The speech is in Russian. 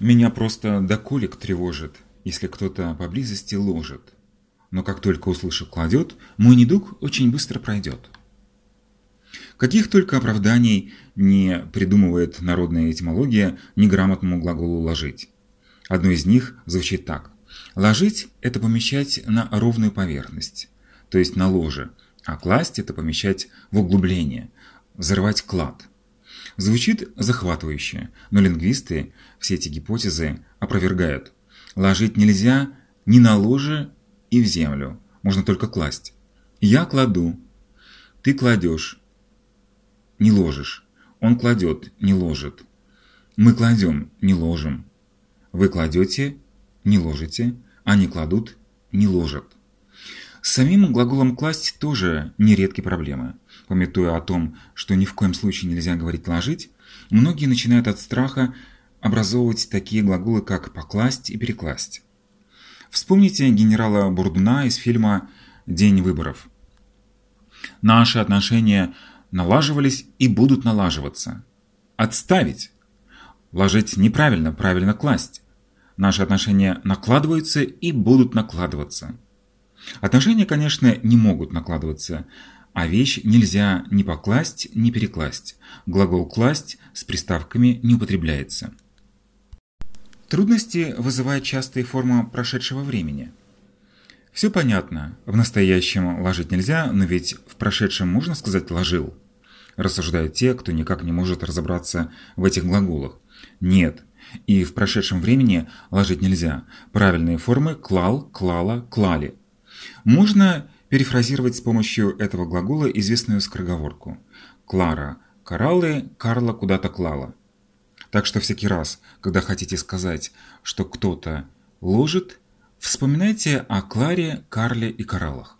Меня просто до колик тревожит, если кто-то поблизости ложит. Но как только услышу «кладет», мой недуг очень быстро пройдет. Каких только оправданий не придумывает народная этимология неграмотному глаголу «ложить». Одно из них звучит так. Ложить – это помещать на ровную поверхность, то есть на ложе, а класть – это помещать в углубление, взрывать клад. Звучит захватывающе, но лингвисты все эти гипотезы опровергают. Ложить нельзя ни на ложе и в землю, можно только класть. Я кладу, ты кладешь, не ложишь. Он кладет, не ложит. Мы кладем, не ложим. Вы кладете, не ложите. Они кладут, не ложат. С самим глаголом «класть» тоже нередки проблемы. Пометуя о том, что ни в коем случае нельзя говорить «ложить», многие начинают от страха образовывать такие глаголы, как «покласть» и «перекласть». Вспомните генерала Бурдуна из фильма «День выборов». Наши отношения налаживались и будут налаживаться. Отставить! Ложить неправильно, правильно класть. Наши отношения накладываются и будут накладываться. Отношения, конечно, не могут накладываться, а вещь нельзя ни покласть, ни перекласть. Глагол «класть» с приставками не употребляется. Трудности вызывает частая форма прошедшего времени. Все понятно, в настоящем ложить нельзя, но ведь в прошедшем можно сказать «ложил», рассуждают те, кто никак не может разобраться в этих глаголах. Нет, и в прошедшем времени ложить нельзя. Правильные формы «клал», «клала», «клали». Можно перефразировать с помощью этого глагола известную скороговорку. Клара – кораллы, Карла куда-то клала. Так что всякий раз, когда хотите сказать, что кто-то ложит, вспоминайте о Кларе, Карле и кораллах.